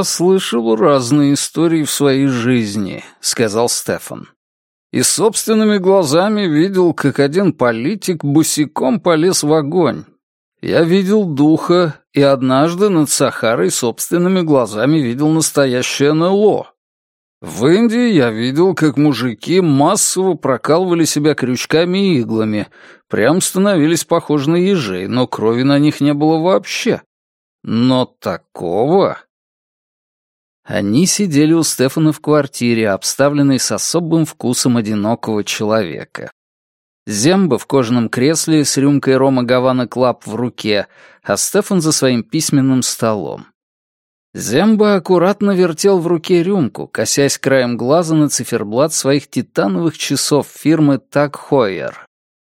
«Я слышал разные истории в своей жизни», — сказал Стефан. «И собственными глазами видел, как один политик босиком полез в огонь. Я видел духа, и однажды над Сахарой собственными глазами видел настоящее НЛО. В Индии я видел, как мужики массово прокалывали себя крючками и иглами, прям становились похожи на ежей, но крови на них не было вообще. Но такого... Они сидели у Стефана в квартире, обставленной с особым вкусом одинокого человека. Земба в кожаном кресле с рюмкой рома Havana Club в руке, а Стефан за своим письменным столом. Земба аккуратно вертел в руке рюмку, косясь краем глаза на циферблат своих титановых часов фирмы TAG Heuer.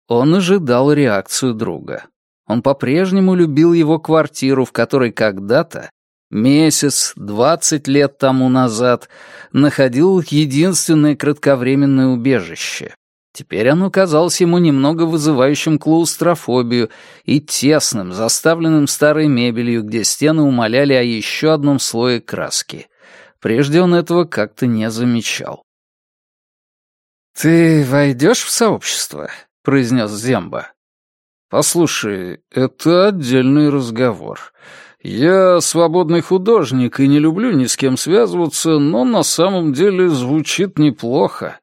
Он ожидал реакцию друга. Он по-прежнему любил его квартиру, в которой когда-то, месяц, двадцать лет тому назад, находил единственное кратковременное убежище. Теперь оно казалось ему немного вызывающим клаустрофобию и тесным, заставленным старой мебелью, где стены умоляли о еще одном слое краски. Прежде он этого как-то не замечал. «Ты войдешь в сообщество?» — произнес Земба. «Послушай, это отдельный разговор. Я свободный художник и не люблю ни с кем связываться, но на самом деле звучит неплохо.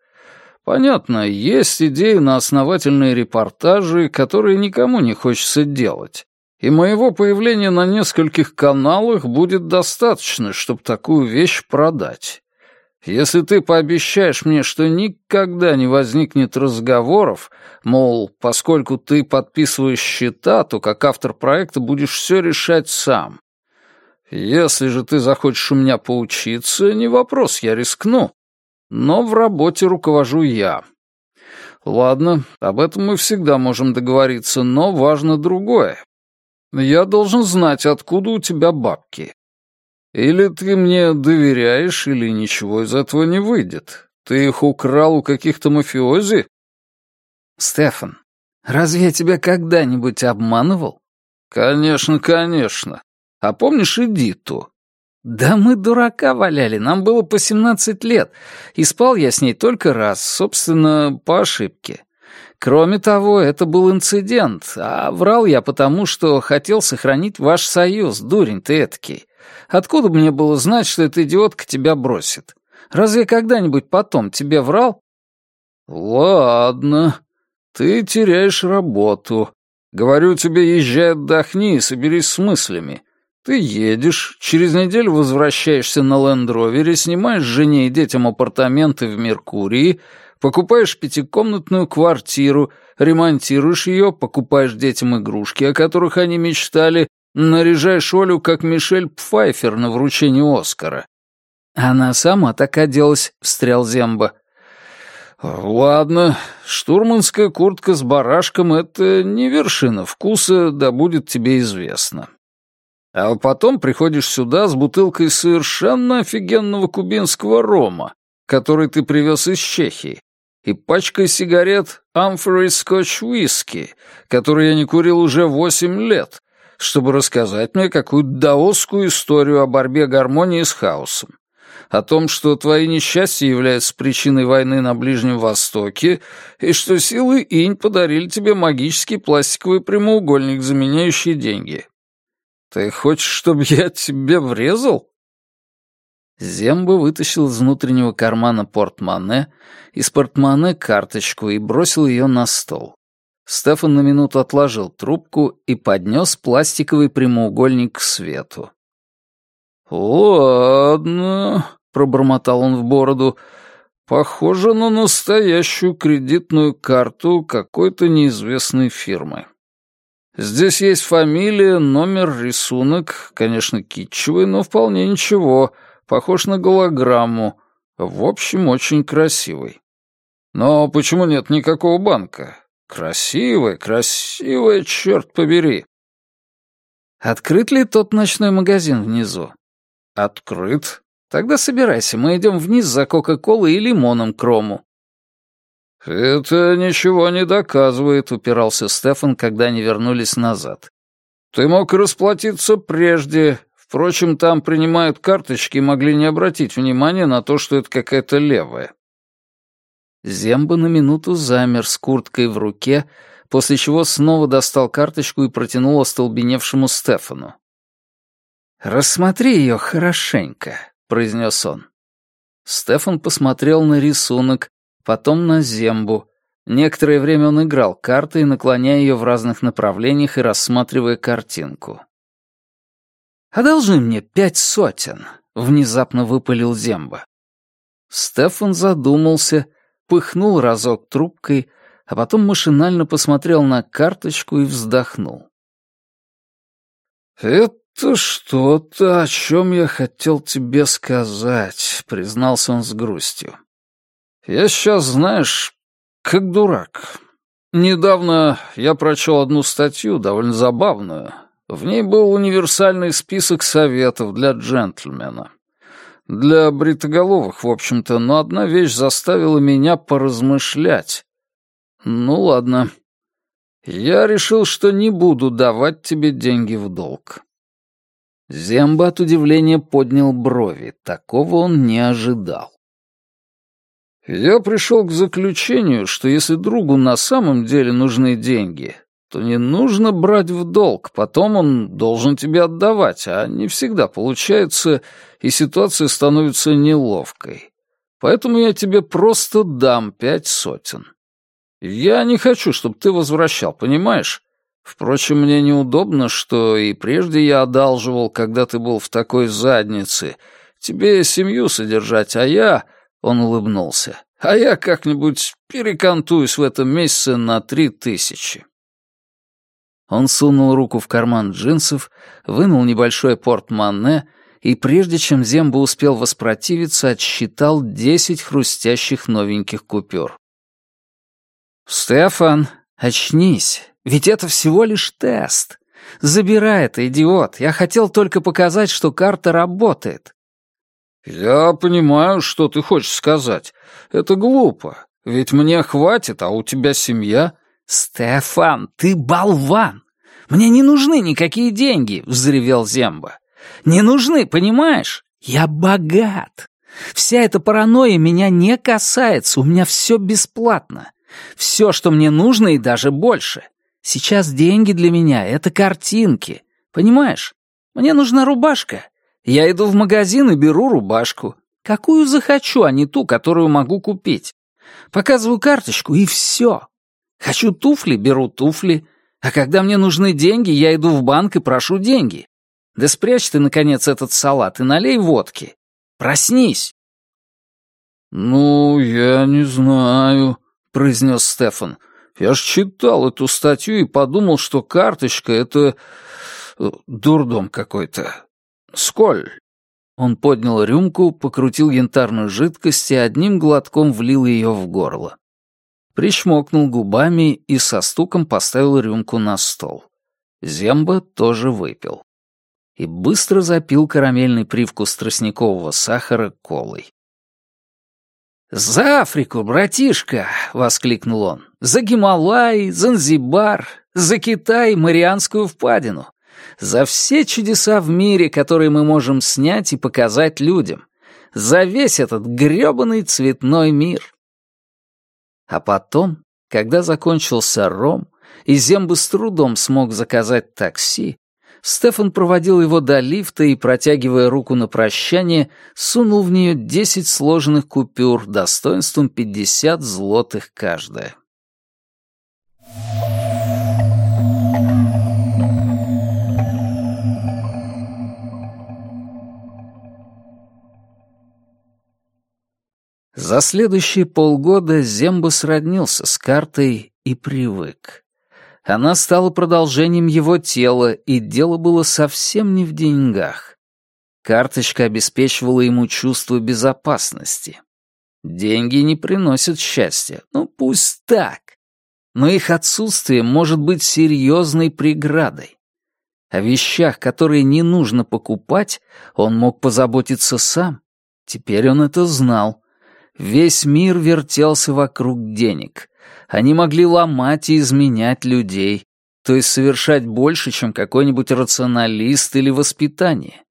Понятно, есть идеи на основательные репортажи, которые никому не хочется делать. И моего появления на нескольких каналах будет достаточно, чтобы такую вещь продать. Если ты пообещаешь мне, что никогда не возникнет разговоров, мол, поскольку ты подписываешь счета, то как автор проекта будешь все решать сам. Если же ты захочешь у меня поучиться, не вопрос, я рискну. Но в работе руковожу я. Ладно, об этом мы всегда можем договориться, но важно другое. Я должен знать, откуда у тебя бабки. Или ты мне доверяешь, или ничего из этого не выйдет. Ты их украл у каких-то мафиози? Стефан, разве я тебя когда-нибудь обманывал? Конечно, конечно. А помнишь Эдиту? «Да мы дурака валяли, нам было по семнадцать лет, и спал я с ней только раз, собственно, по ошибке. Кроме того, это был инцидент, а врал я потому, что хотел сохранить ваш союз, дурень ты этакий. Откуда мне было знать, что эта идиотка тебя бросит? Разве когда-нибудь потом тебе врал?» «Ладно, ты теряешь работу. Говорю тебе, езжай отдохни и соберись с мыслями. Ты едешь, через неделю возвращаешься на лендровере, снимаешь жене и детям апартаменты в Меркурии, покупаешь пятикомнатную квартиру, ремонтируешь ее, покупаешь детям игрушки, о которых они мечтали, наряжаешь Олю как Мишель Пфайфер на вручении Оскара. Она сама так оделась, встрял Земба. «Ладно, штурманская куртка с барашком — это не вершина вкуса, да будет тебе известно. А потом приходишь сюда с бутылкой совершенно офигенного кубинского рома, который ты привез из Чехии, и пачкой сигарет Amphary Scotch Whisky, который я не курил уже восемь лет, чтобы рассказать мне какую-то даосскую историю о борьбе гармонии с хаосом, о том, что твои несчастья являются причиной войны на Ближнем Востоке, и что силы инь подарили тебе магический пластиковый прямоугольник, заменяющий деньги. «Ты хочешь, чтобы я тебе врезал?» Земба вытащил из внутреннего кармана портмоне, из портмоне карточку и бросил ее на стол. Стефан на минуту отложил трубку и поднес пластиковый прямоугольник к свету. «Ладно», — пробормотал он в бороду, — «похоже на настоящую кредитную карту какой-то неизвестной фирмы». Здесь есть фамилия, номер, рисунок, конечно, китчевый, но вполне ничего, похож на голограмму. В общем, очень красивый. Но почему нет никакого банка? Красивая, красивая, черт побери. Открыт ли тот ночной магазин внизу? Открыт. Тогда собирайся, мы идем вниз за Кока-Колой и лимоном к Рому. «Это ничего не доказывает», — упирался Стефан, когда они вернулись назад. «Ты мог расплатиться прежде, Впрочем, там принимают карточки и могли не обратить внимания на то, что это какая-то левая. Земба на минуту замер с курткой в руке, после чего снова достал карточку и протянул остолбеневшему Стефану. «Рассмотри ее хорошенько», — произнес он. Стефан посмотрел на рисунок, потом на Зембу. Некоторое время он играл картой, наклоняя ее в разных направлениях и рассматривая картинку. «Одолжи мне пять сотен», — внезапно выпалил Земба. Стефан задумался, пыхнул разок трубкой, а потом машинально посмотрел на карточку и вздохнул. «Это что-то, о чем я хотел тебе сказать», — признался он с грустью. «Я сейчас, знаешь, как дурак. Недавно я прочел одну статью, довольно забавную. В ней был универсальный список советов для джентльмена. Для бритоголовых, в общем-то, но одна вещь заставила меня поразмышлять. Ну ладно. Я решил, что не буду давать тебе деньги в долг. Земба от удивления поднял брови. Такого он не ожидал. Я пришел к заключению, что если другу на самом деле нужны деньги, то не нужно брать в долг, потом он должен тебе отдавать, а не всегда получается, и ситуация становится неловкой. Поэтому я тебе просто дам пять сотен. Я не хочу, чтобы ты возвращал, понимаешь? Впрочем, мне неудобно, что и прежде я одалживал, когда ты был в такой заднице. Тебе семью содержать, а я...» — он улыбнулся. «А я как-нибудь перекантуюсь в этом месяце на три тысячи». Он сунул руку в карман джинсов, вынул небольшое портмоне и, прежде чем Земба успел воспротивиться, отсчитал десять хрустящих новеньких купюр. «Стефан, очнись, ведь это всего лишь тест. Забирай это, идиот, я хотел только показать, что карта работает». «Я понимаю, что ты хочешь сказать. Это глупо, ведь мне хватит, а у тебя семья». «Стефан, ты болван! Мне не нужны никакие деньги!» — взревел Земба. «Не нужны, понимаешь? Я богат. Вся эта паранойя меня не касается, у меня все бесплатно. Все, что мне нужно, и даже больше. Сейчас деньги для меня — это картинки. Понимаешь? Мне нужна рубашка. Я иду в магазин и беру рубашку. Какую захочу, а не ту, которую могу купить. Показываю карточку, и все. Хочу туфли, беру туфли. А когда мне нужны деньги, я иду в банк и прошу деньги. Да спрячь ты, наконец, этот салат и налей водки. Проснись. «Ну, я не знаю», — произнес Стефан. «Я ж читал эту статью и подумал, что карточка — это... Э, дурдом какой-то. Сколь?» Он поднял рюмку, покрутил янтарную жидкость и одним глотком влил ее в горло причмокнул губами и со стуком поставил рюмку на стол. Земба тоже выпил. И быстро запил карамельный привкус тростникового сахара колой. «За Африку, братишка!» — воскликнул он. «За Гималай, Занзибар, за Китай, Марианскую впадину. За все чудеса в мире, которые мы можем снять и показать людям. За весь этот грёбаный цветной мир!» А потом, когда закончился ром, и Зембы с трудом смог заказать такси, Стефан проводил его до лифта и, протягивая руку на прощание, сунул в нее десять сложенных купюр достоинством пятьдесят злотых каждая. За следующие полгода Земба сроднился с картой и привык. Она стала продолжением его тела, и дело было совсем не в деньгах. Карточка обеспечивала ему чувство безопасности. Деньги не приносят счастья, ну пусть так. Но их отсутствие может быть серьезной преградой. О вещах, которые не нужно покупать, он мог позаботиться сам. Теперь он это знал. Весь мир вертелся вокруг денег. Они могли ломать и изменять людей, то есть совершать больше, чем какой-нибудь рационалист или воспитание.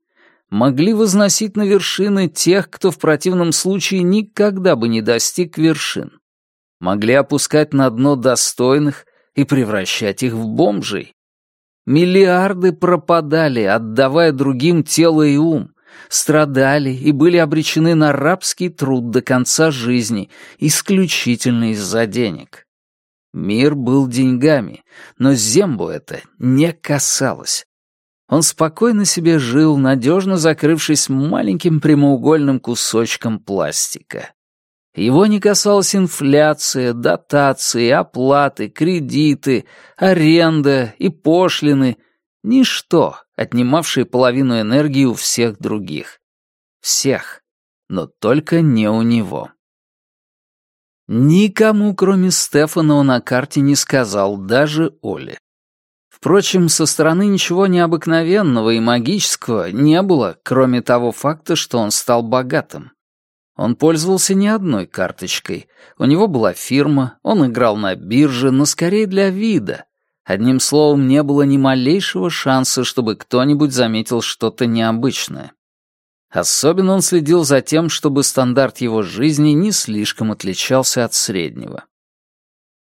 могли возносить на вершины тех, кто в противном случае никогда бы не достиг вершин. Могли опускать на дно достойных и превращать их в бомжей. Миллиарды пропадали, отдавая другим тело и ум, страдали и были обречены на рабский труд до конца жизни, исключительно из-за денег. Мир был деньгами, но Зембу это не касалось. Он спокойно себе жил, надежно закрывшись маленьким прямоугольным кусочком пластика. Его не касалась инфляция, дотации, оплаты, кредиты, аренда и пошлины, ничто, отнимавшее половину энергии у всех других. Всех, но только не у него. Никому, кроме Стефана, он о карте не сказал, даже Оле. Впрочем, со стороны ничего необыкновенного и магического не было, кроме того факта, что он стал богатым. Он пользовался не одной карточкой. У него была фирма, он играл на бирже, но скорее для вида. Одним словом, не было ни малейшего шанса, чтобы кто-нибудь заметил что-то необычное. Особенно он следил за тем, чтобы стандарт его жизни не слишком отличался от среднего.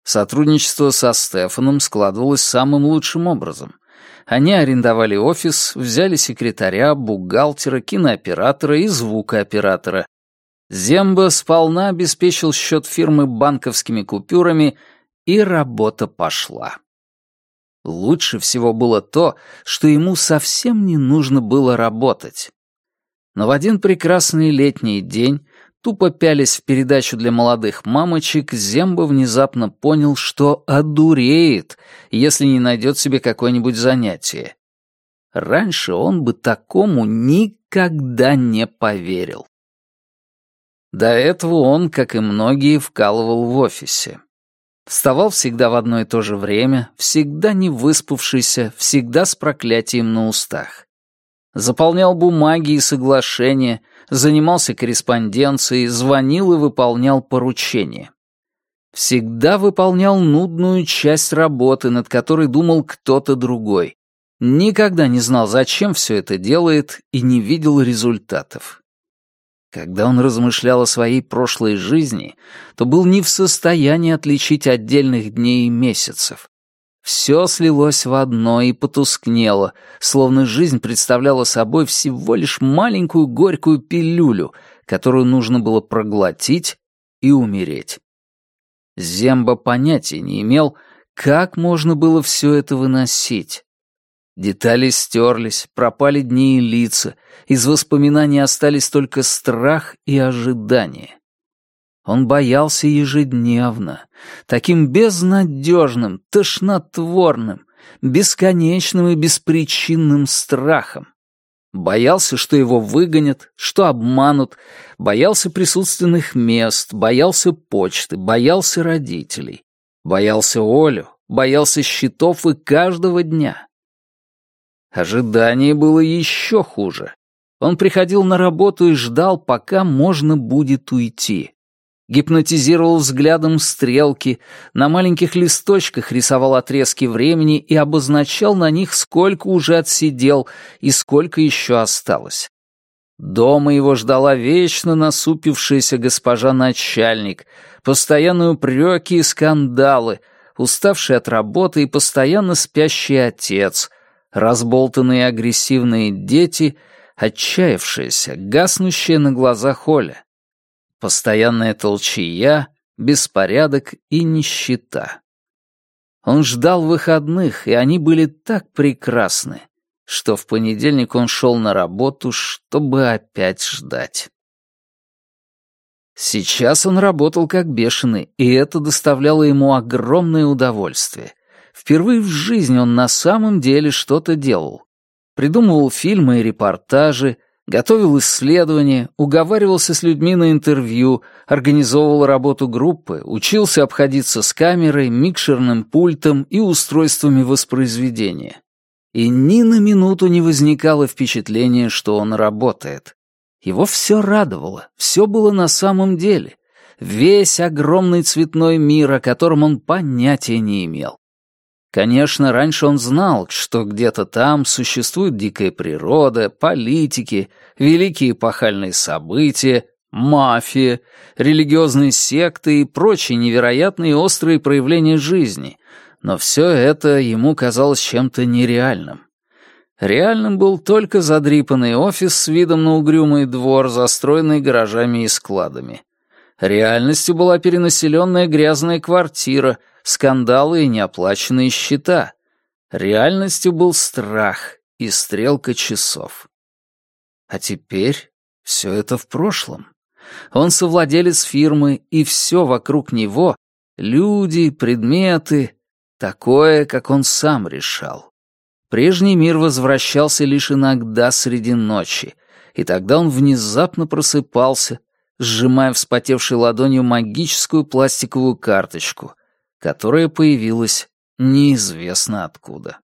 Сотрудничество со Стефаном складывалось самым лучшим образом. Они арендовали офис, взяли секретаря, бухгалтера, кинооператора и звукооператора. Земба сполна обеспечил счет фирмы банковскими купюрами, и работа пошла. Лучше всего было то, что ему совсем не нужно было работать. Но в один прекрасный летний день, тупо пялясь в передачу для молодых мамочек, Земба внезапно понял, что одуреет, если не найдет себе какое-нибудь занятие. Раньше он бы такому никогда не поверил. До этого он, как и многие, вкалывал в офисе. Вставал всегда в одно и то же время, всегда не выспавшийся, всегда с проклятием на устах заполнял бумаги и соглашения, занимался корреспонденцией, звонил и выполнял поручения. Всегда выполнял нудную часть работы, над которой думал кто-то другой. Никогда не знал, зачем все это делает, и не видел результатов. Когда он размышлял о своей прошлой жизни, то был не в состоянии отличить отдельных дней и месяцев. Все слилось в одно и потускнело, словно жизнь представляла собой всего лишь маленькую горькую пилюлю, которую нужно было проглотить и умереть. Земба понятия не имел, как можно было все это выносить. Детали стерлись, пропали дни и лица, из воспоминаний остались только страх и ожидание. Он боялся ежедневно, таким безнадежным, тошнотворным, бесконечным и беспричинным страхом. Боялся, что его выгонят, что обманут, боялся присутственных мест, боялся почты, боялся родителей, боялся Олю, боялся счетов и каждого дня. Ожидание было еще хуже. Он приходил на работу и ждал, пока можно будет уйти гипнотизировал взглядом стрелки, на маленьких листочках рисовал отрезки времени и обозначал на них, сколько уже отсидел и сколько еще осталось. Дома его ждала вечно насупившаяся госпожа начальник, постоянные упреки и скандалы, уставший от работы и постоянно спящий отец, разболтанные агрессивные дети, отчаявшиеся, гаснущие на глазах Оля. Постоянная толчья, беспорядок и нищета. Он ждал выходных, и они были так прекрасны, что в понедельник он шел на работу, чтобы опять ждать. Сейчас он работал как бешеный, и это доставляло ему огромное удовольствие. Впервые в жизни он на самом деле что-то делал. Придумывал фильмы и репортажи, Готовил исследования, уговаривался с людьми на интервью, организовывал работу группы, учился обходиться с камерой, микшерным пультом и устройствами воспроизведения. И ни на минуту не возникало впечатления, что он работает. Его все радовало, все было на самом деле. Весь огромный цветной мир, о котором он понятия не имел. Конечно, раньше он знал, что где-то там существует дикая природа, политики, великие эпохальные события, мафия, религиозные секты и прочие невероятные острые проявления жизни, но все это ему казалось чем-то нереальным. Реальным был только задрипанный офис с видом на угрюмый двор, застроенный гаражами и складами. Реальностью была перенаселенная грязная квартира, скандалы и неоплаченные счета. Реальностью был страх и стрелка часов. А теперь все это в прошлом. Он совладелец фирмы, и все вокруг него — люди, предметы — такое, как он сам решал. Прежний мир возвращался лишь иногда среди ночи, и тогда он внезапно просыпался, сжимая вспотевшей ладонью магическую пластиковую карточку, которая появилась неизвестно откуда.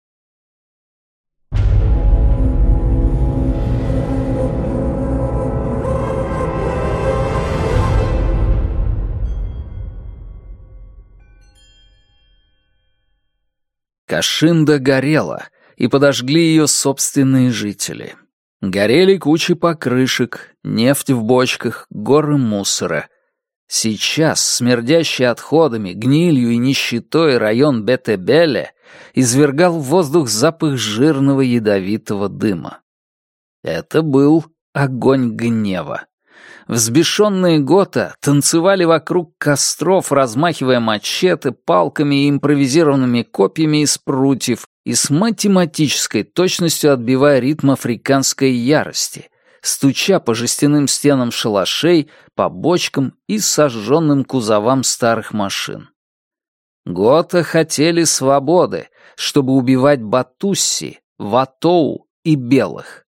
Кашинда горела, и подожгли ее собственные жители. Горели кучи покрышек, нефть в бочках, горы мусора. Сейчас, смердящий отходами, гнилью и нищетой район Бетебеле извергал в воздух запах жирного ядовитого дыма. Это был огонь гнева. Взбешенные Гота танцевали вокруг костров, размахивая мачете, палками и импровизированными копьями из прутьев, и с математической точностью отбивая ритм африканской ярости, стуча по жестяным стенам шалашей, по бочкам и сожженным кузовам старых машин. Гота хотели свободы, чтобы убивать Батусси, Ватоу и белых.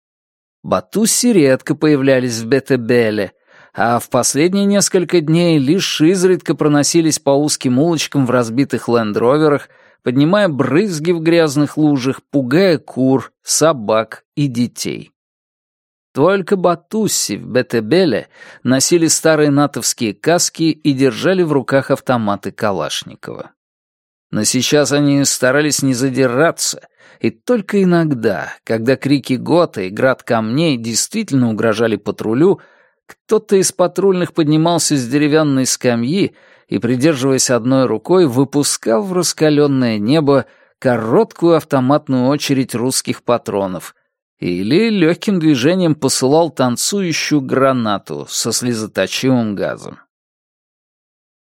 Батусси редко появлялись в Бетебеле, а в последние несколько дней лишь изредка проносились по узким улочкам в разбитых лендроверах, поднимая брызги в грязных лужах, пугая кур, собак и детей. Только Батусси в Бетебеле носили старые натовские каски и держали в руках автоматы Калашникова. Но сейчас они старались не задираться, и только иногда, когда крики Гота и град камней действительно угрожали патрулю, кто-то из патрульных поднимался с деревянной скамьи и, придерживаясь одной рукой, выпускал в раскаленное небо короткую автоматную очередь русских патронов или легким движением посылал танцующую гранату со слезоточивым газом.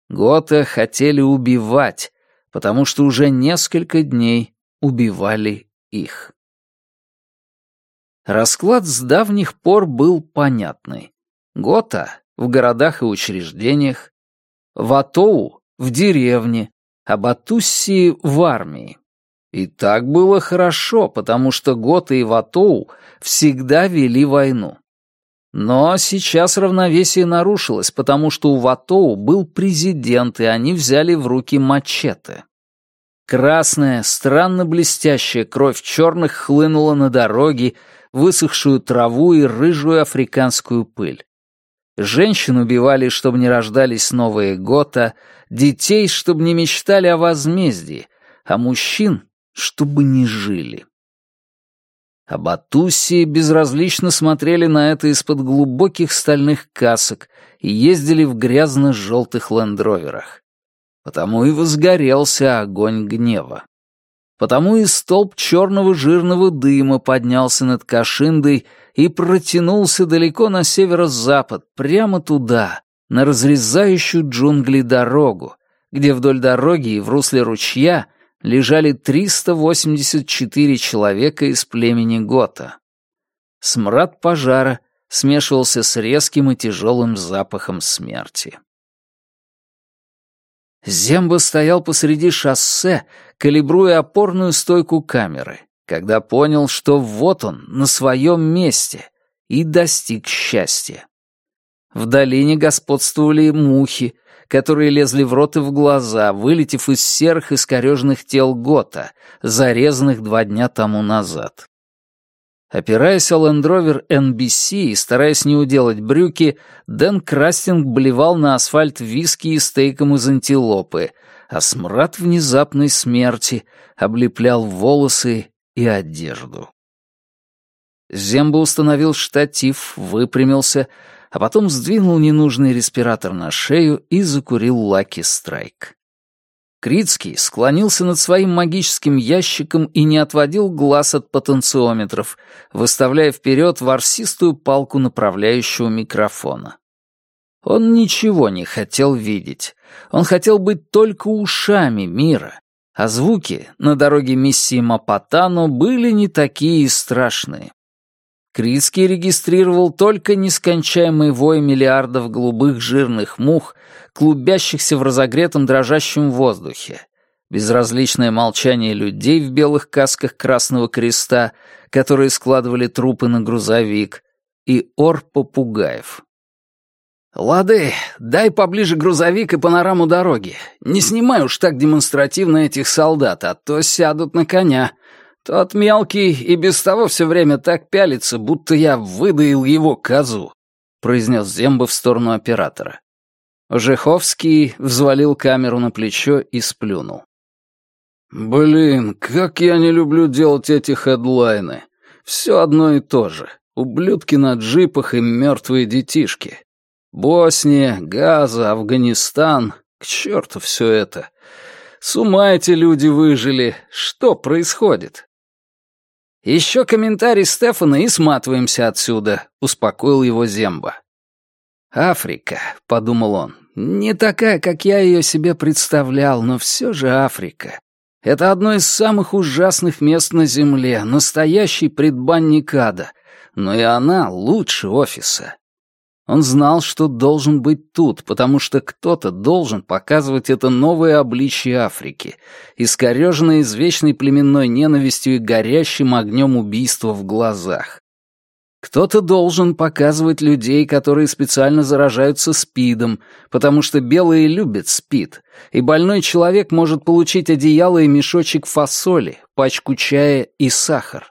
Гота хотели убивать, потому что уже несколько дней убивали их. Расклад с давних пор был понятный. Гота в городах и учреждениях, Ватоу в деревне, а Батуссии в армии. И так было хорошо, потому что Гота и Ватоу всегда вели войну. Но сейчас равновесие нарушилось, потому что у Ватоу был президент, и они взяли в руки мачете. Красная, странно блестящая кровь черных хлынула на дороги, высохшую траву и рыжую африканскую пыль. Женщин убивали, чтобы не рождались новые Гота, детей, чтобы не мечтали о возмездии, а мужчин, чтобы не жили. А Батуси безразлично смотрели на это из-под глубоких стальных касок и ездили в грязно-желтых лендроверах. Потому и возгорелся огонь гнева. Потому и столб черного жирного дыма поднялся над Кашиндой и протянулся далеко на северо-запад, прямо туда, на разрезающую джунгли дорогу, где вдоль дороги и в русле ручья лежали 384 человека из племени Гота. Смрад пожара смешивался с резким и тяжелым запахом смерти. Земба стоял посреди шоссе, калибруя опорную стойку камеры когда понял, что вот он, на своем месте, и достиг счастья. В долине господствовали мухи, которые лезли в рот и в глаза, вылетев из серых искореженных тел Гота, зарезанных два дня тому назад. Опираясь о лендровер NBC и стараясь не уделать брюки, Дэн Крастинг блевал на асфальт виски и стейком из антилопы, а смрад внезапной смерти облеплял волосы и одежду. Земба установил штатив, выпрямился, а потом сдвинул ненужный респиратор на шею и закурил Лаки Страйк. Крицкий склонился над своим магическим ящиком и не отводил глаз от потенциометров, выставляя вперед ворсистую палку направляющего микрофона. Он ничего не хотел видеть. Он хотел быть только ушами мира, а звуки на дороге миссии Мапатано были не такие страшные. Крицкий регистрировал только нескончаемый вой миллиардов голубых жирных мух, клубящихся в разогретом дрожащем воздухе, безразличное молчание людей в белых касках Красного Креста, которые складывали трупы на грузовик, и ор попугаев. «Лады, дай поближе грузовик и панораму дороги. Не снимай уж так демонстративно этих солдат, а то сядут на коня», тот мелкий и без того все время так пялится, будто я выдаил его козу», — произнес Земба в сторону оператора. Жеховский взвалил камеру на плечо и сплюнул. «Блин, как я не люблю делать эти хедлайны. Все одно и то же. Ублюдки на джипах и мертвые детишки. Босния, Газа, Афганистан. К черту все это. С ума эти люди выжили. Что происходит? «Еще комментарий Стефана и сматываемся отсюда», — успокоил его Земба. «Африка», — подумал он, — «не такая, как я ее себе представлял, но все же Африка. Это одно из самых ужасных мест на Земле, настоящий предбанник ада, но и она лучше офиса. Он знал, что должен быть тут, потому что кто-то должен показывать это новое обличье Африки, искореженное извечной племенной ненавистью и горящим огнем убийства в глазах. Кто-то должен показывать людей, которые специально заражаются СПИДом, потому что белые любят СПИД, и больной человек может получить одеяло и мешочек фасоли, пачку чая и сахар.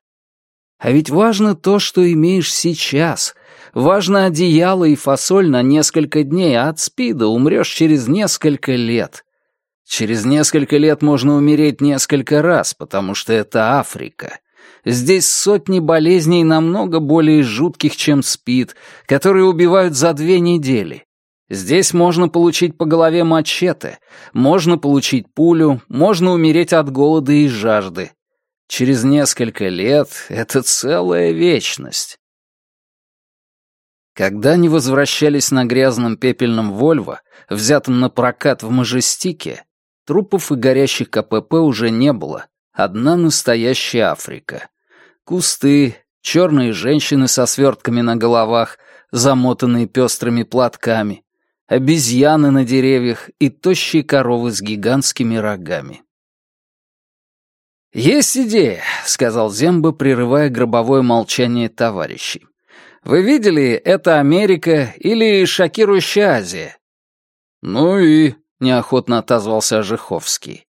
А ведь важно то, что имеешь сейчас, Важно одеяло и фасоль на несколько дней, а от спида умрешь через несколько лет. Через несколько лет можно умереть несколько раз, потому что это Африка. Здесь сотни болезней намного более жутких, чем СПИД, которые убивают за две недели. Здесь можно получить по голове мачете, можно получить пулю, можно умереть от голода и жажды. Через несколько лет — это целая вечность. Когда они возвращались на грязном пепельном «Вольво», взятом на прокат в Мажестике, трупов и горящих КПП уже не было. Одна настоящая Африка. Кусты, черные женщины со свертками на головах, замотанные пестрыми платками, обезьяны на деревьях и тощие коровы с гигантскими рогами. «Есть идея», — сказал Земба, прерывая гробовое молчание товарищей. Вы видели «Это Америка» или «Шокирующая Азия»?» «Ну и...» — неохотно отозвался Ожеховский.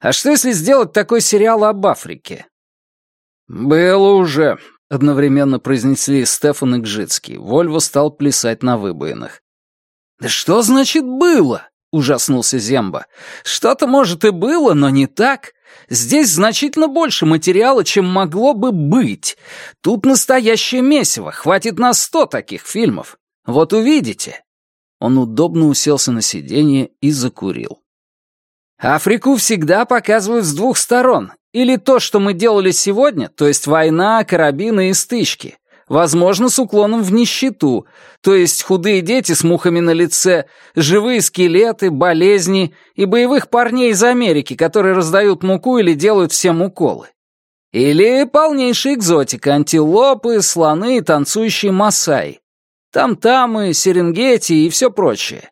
«А что, если сделать такой сериал об Африке?» «Было уже», — одновременно произнесли Стефан и Гжицкий. Вольво стал плясать на выбоинах. «Да что значит «было»?» — ужаснулся Земба. «Что-то, может, и было, но не так. Здесь значительно больше материала, чем могло бы быть. Тут настоящее месиво, хватит на сто таких фильмов. Вот увидите». Он удобно уселся на сиденье и закурил. Африку всегда показывают с двух сторон. Или то, что мы делали сегодня, то есть война, карабины и стычки возможно, с уклоном в нищету, то есть худые дети с мухами на лице, живые скелеты, болезни и боевых парней из Америки, которые раздают муку или делают всем уколы. Или полнейшая экзотика, антилопы, слоны и танцующие масаи. Там-тамы, серенгети и все прочее.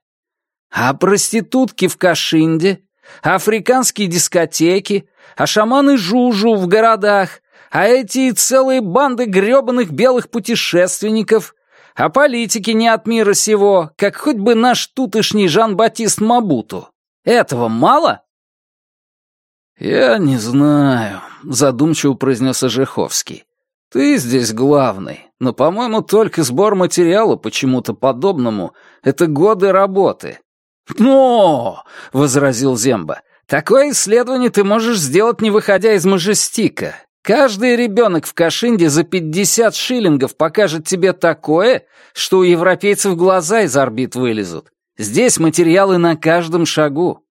А проститутки в Кашинде, африканские дискотеки, а шаманы Жужу в городах, а эти целые банды грёбаных белых путешественников, а политики не от мира сего, как хоть бы наш тутошний Жан-Батист Мабуту. Этого мало?» «Я не знаю», — задумчиво произнес Ожеховский. «Ты здесь главный, но, по-моему, только сбор материала почему-то подобному — это годы работы. «Но!» — возразил Земба. «Такое исследование ты можешь сделать, не выходя из Мажестика. Каждый ребенок в Кашинде за 50 шиллингов покажет тебе такое, что у европейцев глаза из орбит вылезут. Здесь материалы на каждом шагу».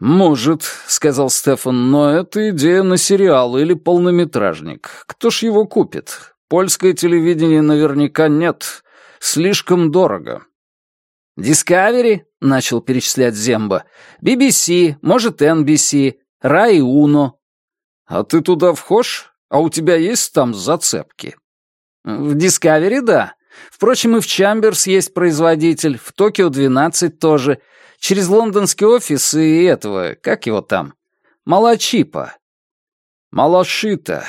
«Может», — сказал Стефан, — «но это идея на сериал или полнометражник. Кто ж его купит? Польское телевидение наверняка нет. Слишком дорого». «Дискавери», — начал перечислять Земба, «BBC, может, NBC, Рай Уно». «А ты туда вхож? А у тебя есть там зацепки?» «В Дискавери, да. Впрочем, и в Чамберс есть производитель, в Токио 12 тоже, через лондонский офис и этого, как его там, Малачипа». «Малашита.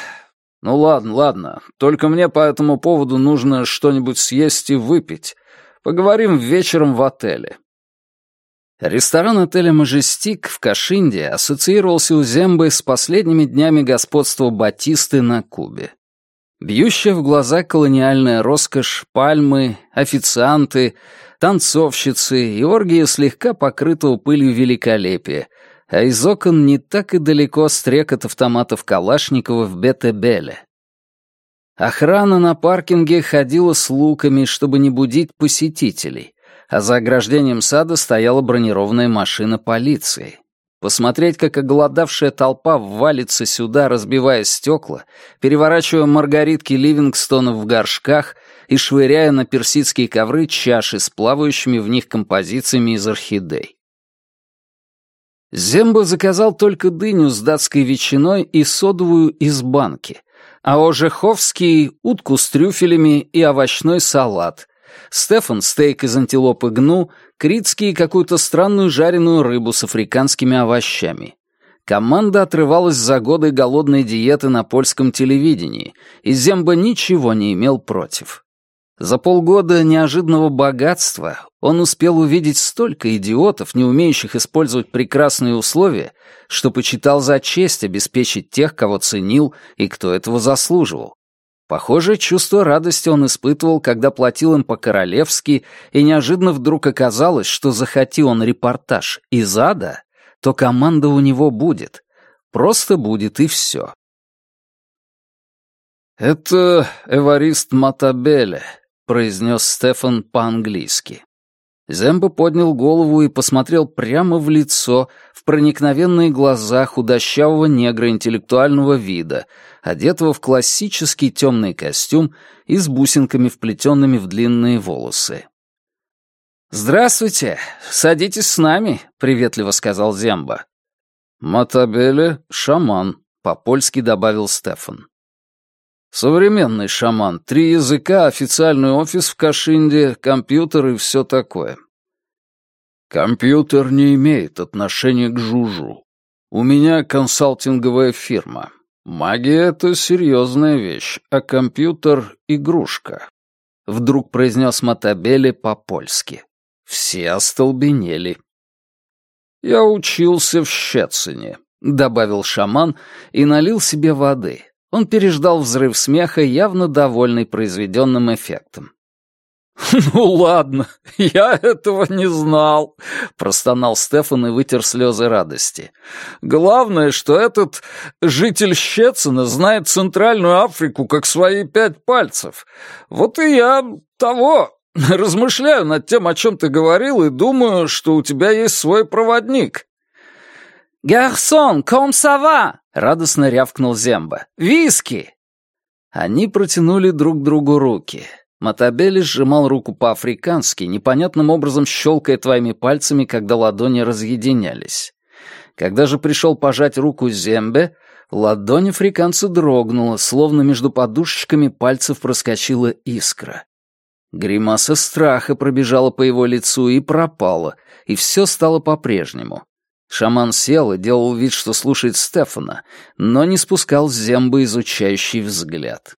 Ну ладно, ладно. Только мне по этому поводу нужно что-нибудь съесть и выпить. Поговорим вечером в отеле». Ресторан отеля «Мажестик» в Кашинде ассоциировался у Зембы с последними днями господства Батисты на Кубе. Бьющая в глаза колониальная роскошь, пальмы, официанты, танцовщицы и оргии слегка покрытого пылью великолепия, а из окон не так и далеко стрекот автоматов Калашникова в Бетебеле. Охрана на паркинге ходила с луками, чтобы не будить посетителей, а за ограждением сада стояла бронированная машина полиции. Посмотреть, как оголодавшая толпа валится сюда, разбивая стекла, переворачивая маргаритки Ливингстона в горшках и швыряя на персидские ковры чаши с плавающими в них композициями из орхидей. Зембо заказал только дыню с датской ветчиной и содовую из банки, а Ожеховский — утку с трюфелями и овощной салат. Стефан — стейк из антилопы гну, Критский — какую-то странную жареную рыбу с африканскими овощами. Команда отрывалась за годы голодной диеты на польском телевидении, и Земба ничего не имел против. За полгода неожиданного богатства он успел увидеть столько идиотов, не умеющих использовать прекрасные условия, что почитал за честь обеспечить тех, кого ценил и кто этого заслуживал. Похожее чувство радости он испытывал, когда платил им по-королевски, и неожиданно вдруг оказалось, что захоти он репортаж из ада, то команда у него будет. Просто будет и все. «Это Эварист Матабеле», — произнес Стефан по-английски. Зембо поднял голову и посмотрел прямо в лицо, проникновенные глаза худощавого негра интеллектуального вида, одетого в классический темный костюм и с бусинками, вплетенными в длинные волосы. «Здравствуйте! Садитесь с нами», — приветливо сказал Земба. «Матабеле — шаман», — по-польски добавил Стефан. Современный шаман, три языка, официальный офис в Кашинде, компьютер и все такое. Компьютер не имеет отношения к Жужу. У меня консалтинговая фирма. Магия — это серьезная вещь, а компьютер — игрушка. Вдруг произнес Матабели по-польски. Все остолбенели. «Я учился в Щецине», — добавил шаман и налил себе воды. Он переждал взрыв смеха, явно довольный произведенным эффектом. «Ну ладно, я этого не знал», — простонал Стефан и вытер слезы радости. «Главное, что этот житель Щецина знает Центральную Африку как свои пять пальцев. Вот и я того, размышляю над тем, о чем ты говорил, и думаю, что у тебя есть свой проводник». «Гарсон, ком сава!» — радостно рявкнул Земба. «Виски!» Они протянули друг другу руки. Матабели сжимал руку по-африкански, непонятным образом щелкая твоими пальцами, когда ладони разъединялись. Когда же пришел пожать руку Зембе, ладонь африканца дрогнула, словно между подушечками пальцев проскочила искра. Гримаса страха пробежала по его лицу и пропала, и все стало по-прежнему. Шаман сел и делал вид, что слушает Стефана, но не спускал с зембы изучающий взгляд.